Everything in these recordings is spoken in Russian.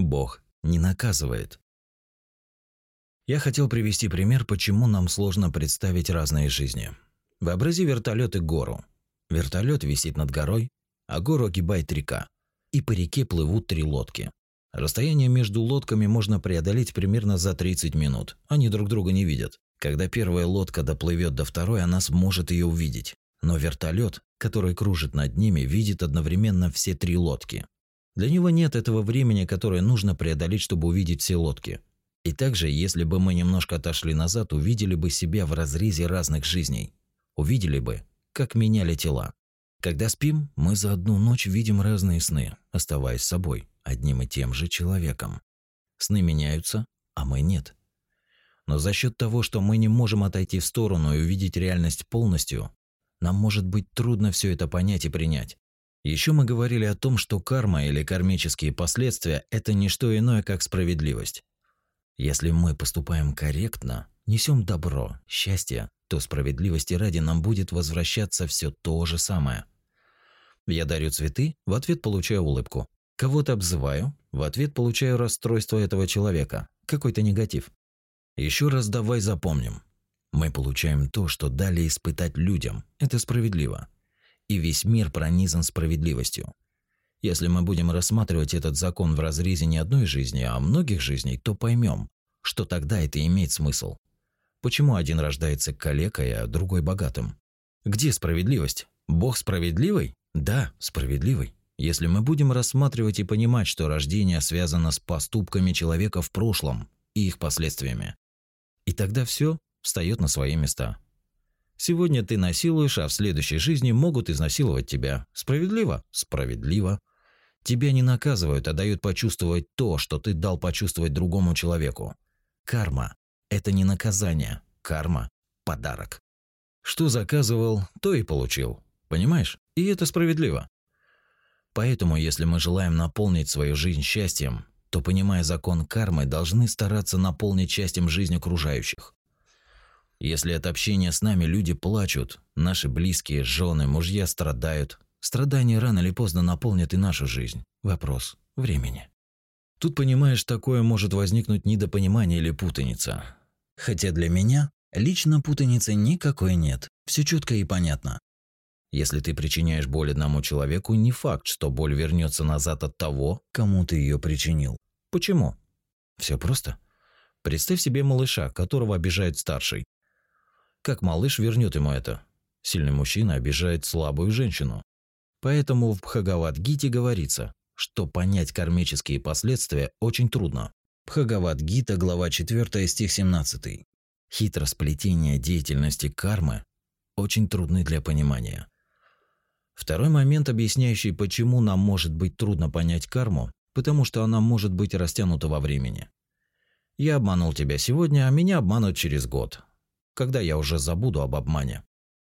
Бог не наказывает. Я хотел привести пример, почему нам сложно представить разные жизни. Вообрази вертолет и гору. Вертолет висит над горой, а гору огибает река. И по реке плывут три лодки. Расстояние между лодками можно преодолеть примерно за 30 минут. Они друг друга не видят. Когда первая лодка доплывет до второй, она сможет ее увидеть. Но вертолет, который кружит над ними, видит одновременно все три лодки. Для него нет этого времени, которое нужно преодолеть, чтобы увидеть все лодки. И также, если бы мы немножко отошли назад, увидели бы себя в разрезе разных жизней. Увидели бы, как меняли тела. Когда спим, мы за одну ночь видим разные сны, оставаясь собой, одним и тем же человеком. Сны меняются, а мы нет. Но за счет того, что мы не можем отойти в сторону и увидеть реальность полностью, нам может быть трудно все это понять и принять. Еще мы говорили о том, что карма или кармические последствия – это не что иное, как справедливость. Если мы поступаем корректно, несем добро, счастье, то справедливости ради нам будет возвращаться все то же самое. Я дарю цветы, в ответ получаю улыбку. Кого-то обзываю, в ответ получаю расстройство этого человека, какой-то негатив. Еще раз давай запомним. Мы получаем то, что дали испытать людям. Это справедливо. И весь мир пронизан справедливостью. Если мы будем рассматривать этот закон в разрезе не одной жизни, а многих жизней, то поймем, что тогда это имеет смысл. Почему один рождается калекой, а другой богатым? Где справедливость? Бог справедливый? Да, справедливый. Если мы будем рассматривать и понимать, что рождение связано с поступками человека в прошлом и их последствиями. И тогда все встает на свои места. Сегодня ты насилуешь, а в следующей жизни могут изнасиловать тебя. Справедливо? Справедливо. Тебя не наказывают, а дают почувствовать то, что ты дал почувствовать другому человеку. Карма – это не наказание. Карма – подарок. Что заказывал, то и получил. Понимаешь? И это справедливо. Поэтому, если мы желаем наполнить свою жизнь счастьем, то, понимая закон кармы, должны стараться наполнить счастьем жизнь окружающих. Если от общения с нами люди плачут, наши близкие, жены, мужья страдают, Страдания рано или поздно наполнят и нашу жизнь. Вопрос времени. Тут, понимаешь, такое может возникнуть недопонимание или путаница. Хотя для меня лично путаницы никакой нет. Все четко и понятно. Если ты причиняешь боль одному человеку, не факт, что боль вернется назад от того, кому ты ее причинил. Почему? Все просто. Представь себе малыша, которого обижает старший. Как малыш вернет ему это? Сильный мужчина обижает слабую женщину. Поэтому в Бхагавад-гите говорится, что понять кармические последствия очень трудно. Бхагавад-гита, глава 4, стих 17. Хитросплетение деятельности кармы очень трудны для понимания. Второй момент, объясняющий, почему нам может быть трудно понять карму, потому что она может быть растянута во времени. Я обманул тебя сегодня, а меня обманут через год, когда я уже забуду об обмане.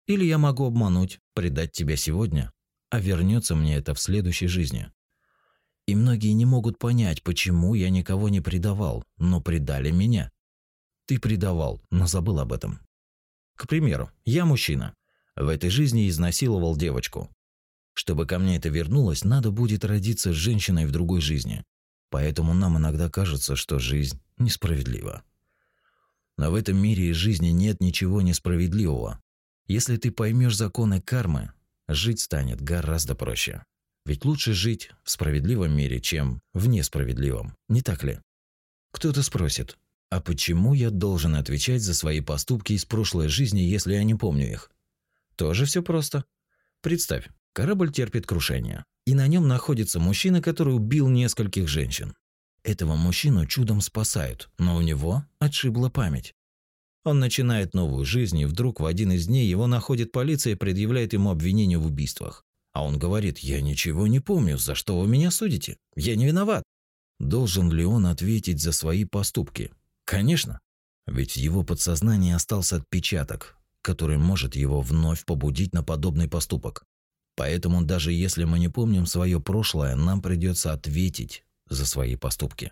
Или я могу обмануть, предать тебя сегодня, а вернется мне это в следующей жизни. И многие не могут понять, почему я никого не предавал, но предали меня. Ты предавал, но забыл об этом. К примеру, я мужчина. В этой жизни изнасиловал девочку. Чтобы ко мне это вернулось, надо будет родиться с женщиной в другой жизни. Поэтому нам иногда кажется, что жизнь несправедлива. Но в этом мире и жизни нет ничего несправедливого. Если ты поймешь законы кармы, жить станет гораздо проще. Ведь лучше жить в справедливом мире, чем в несправедливом, не так ли? Кто-то спросит, а почему я должен отвечать за свои поступки из прошлой жизни, если я не помню их? Тоже все просто. Представь, корабль терпит крушение, и на нем находится мужчина, который убил нескольких женщин. Этого мужчину чудом спасают, но у него отшибла память. Он начинает новую жизнь, и вдруг в один из дней его находит полиция и предъявляет ему обвинение в убийствах. А он говорит, я ничего не помню, за что вы меня судите? Я не виноват. Должен ли он ответить за свои поступки? Конечно. Ведь в его подсознании остался отпечаток, который может его вновь побудить на подобный поступок. Поэтому даже если мы не помним свое прошлое, нам придется ответить за свои поступки.